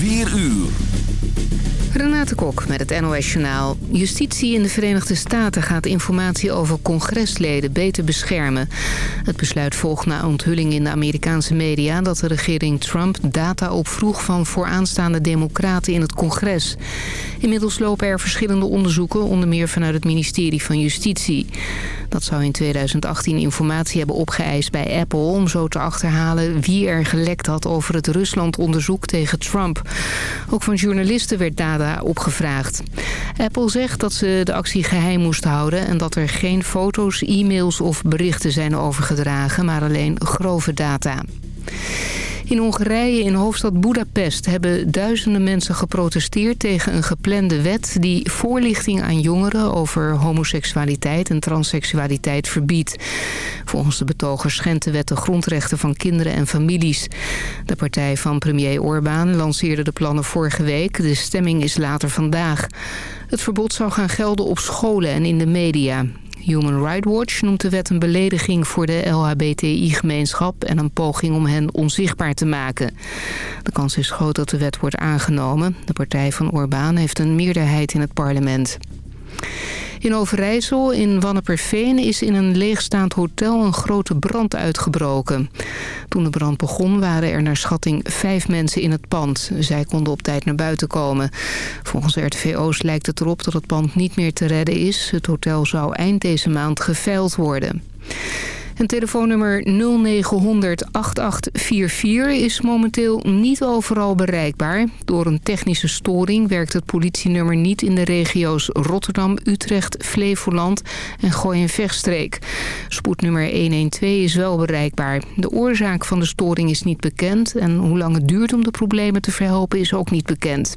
4 uur. Renate Kok met het NOS Journaal. Justitie in de Verenigde Staten gaat informatie over congresleden beter beschermen. Het besluit volgt na onthulling in de Amerikaanse media... dat de regering Trump data opvroeg van vooraanstaande democraten in het congres. Inmiddels lopen er verschillende onderzoeken, onder meer vanuit het ministerie van Justitie. Dat zou in 2018 informatie hebben opgeëist bij Apple... om zo te achterhalen wie er gelekt had over het Rusland-onderzoek tegen Trump. Ook van journalisten werd data opgevraagd. Apple zegt dat ze de actie geheim moest houden... en dat er geen foto's, e-mails of berichten zijn overgedragen... maar alleen grove data. In Hongarije in hoofdstad Budapest hebben duizenden mensen geprotesteerd tegen een geplande wet die voorlichting aan jongeren over homoseksualiteit en transseksualiteit verbiedt. Volgens de betogers schendt de wet de grondrechten van kinderen en families. De partij van premier Orbán lanceerde de plannen vorige week. De stemming is later vandaag. Het verbod zou gaan gelden op scholen en in de media. Human Rights Watch noemt de wet een belediging voor de LHBTI-gemeenschap... en een poging om hen onzichtbaar te maken. De kans is groot dat de wet wordt aangenomen. De partij van Orbán heeft een meerderheid in het parlement. In Overijssel, in Wanneperveen, is in een leegstaand hotel een grote brand uitgebroken. Toen de brand begon waren er naar schatting vijf mensen in het pand. Zij konden op tijd naar buiten komen. Volgens RTVO's lijkt het erop dat het pand niet meer te redden is. Het hotel zou eind deze maand geveild worden. En telefoonnummer 0900 8844 is momenteel niet overal bereikbaar. Door een technische storing werkt het politienummer niet in de regio's Rotterdam, Utrecht, Flevoland en Gooi- en Vechtstreek. Spoednummer 112 is wel bereikbaar. De oorzaak van de storing is niet bekend en hoe lang het duurt om de problemen te verhelpen is ook niet bekend.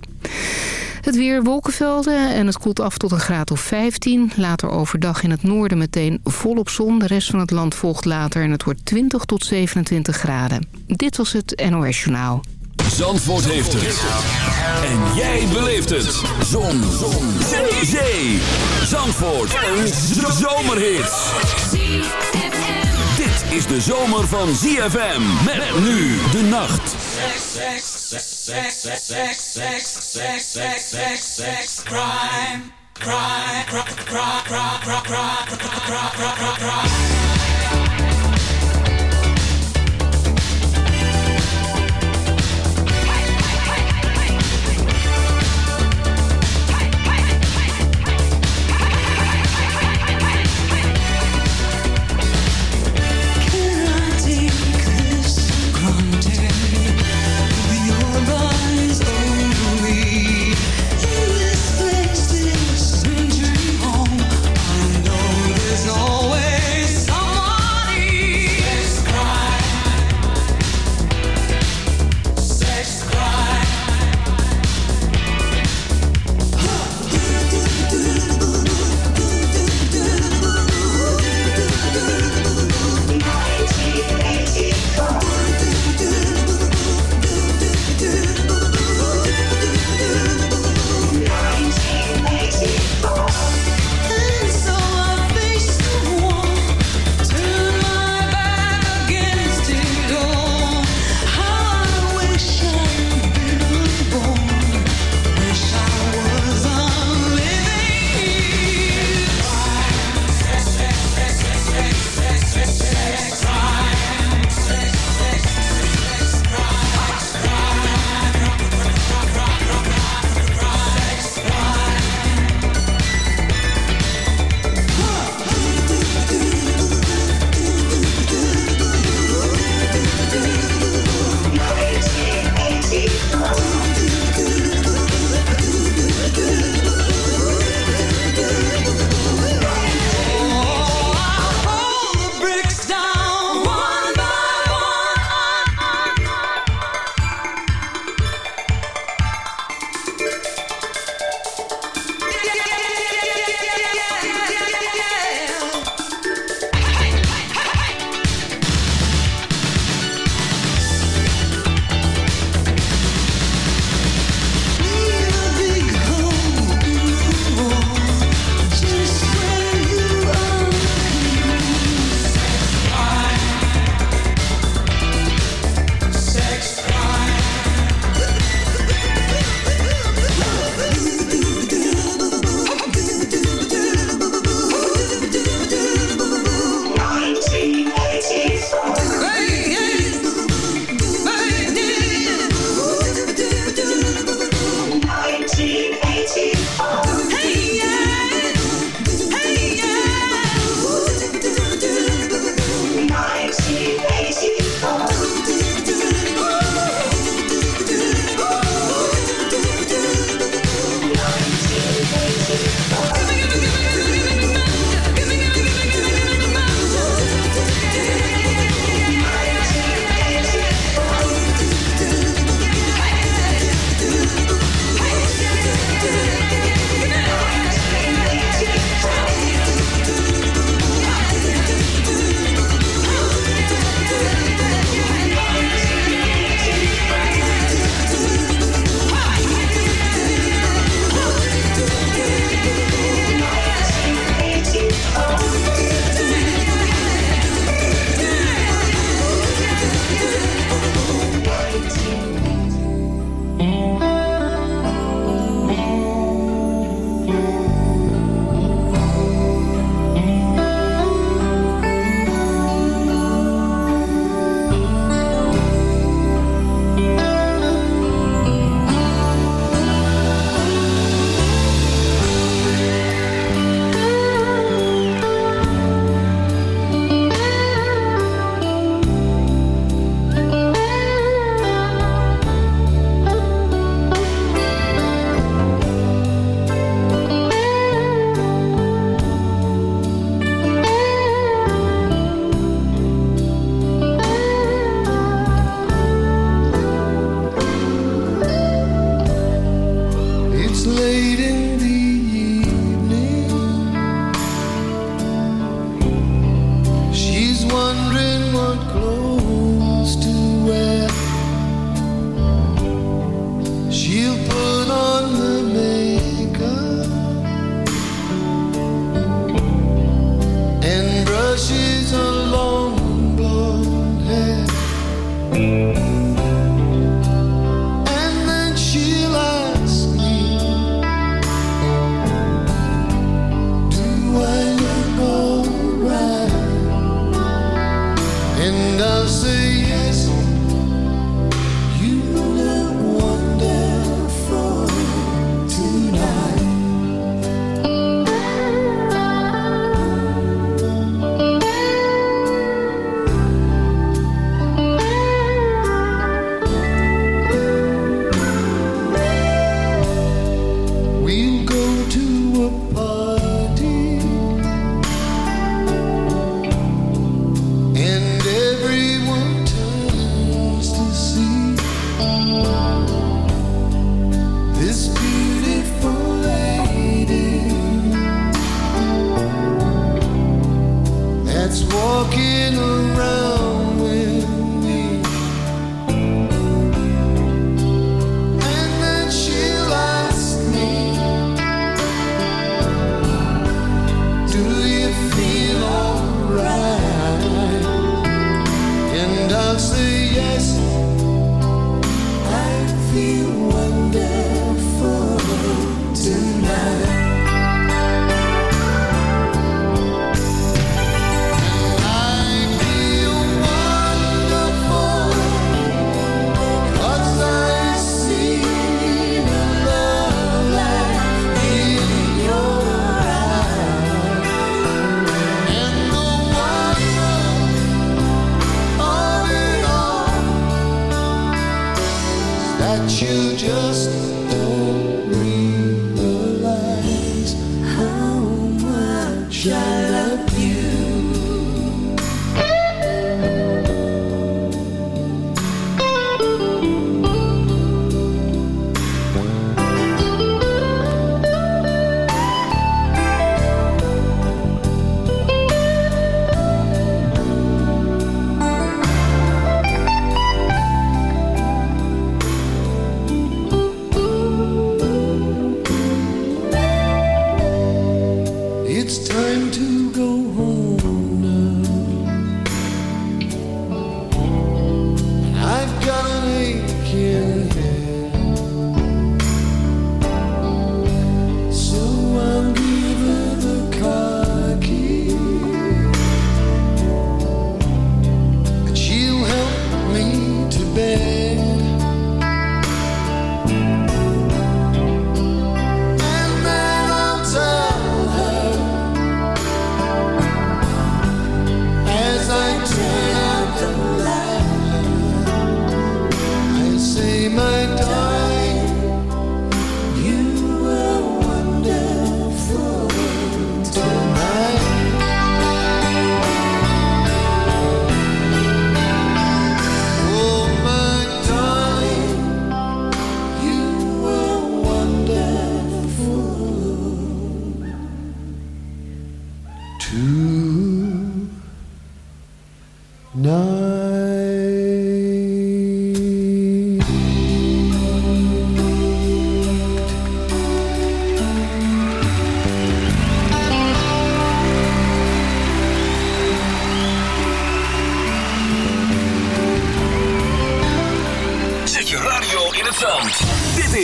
Het weer wolkenvelden en het koelt af tot een graad of 15. Later overdag in het noorden meteen volop zon. De rest van het land volgt later en het wordt 20 tot 27 graden. Dit was het NOS Journaal. Zandvoort heeft het. En jij beleeft het. Zon. zon. Zee. Zandvoort. Een zomerhit. Is de zomer van ZFM. Met nu de nacht. crime, crime.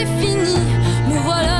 c'est fini, me voilà.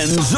And zo